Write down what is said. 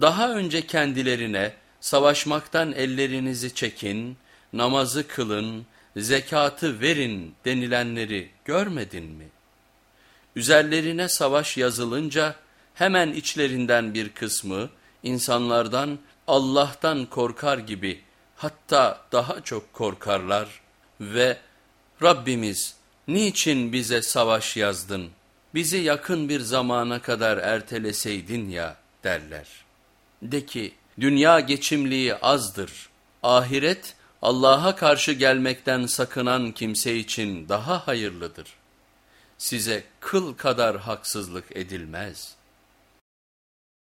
Daha önce kendilerine savaşmaktan ellerinizi çekin, namazı kılın, zekatı verin denilenleri görmedin mi? Üzerlerine savaş yazılınca hemen içlerinden bir kısmı insanlardan Allah'tan korkar gibi hatta daha çok korkarlar ve Rabbimiz niçin bize savaş yazdın, bizi yakın bir zamana kadar erteleseydin ya derler. De ki dünya geçimliği azdır, ahiret Allah'a karşı gelmekten sakınan kimse için daha hayırlıdır. Size kıl kadar haksızlık edilmez.''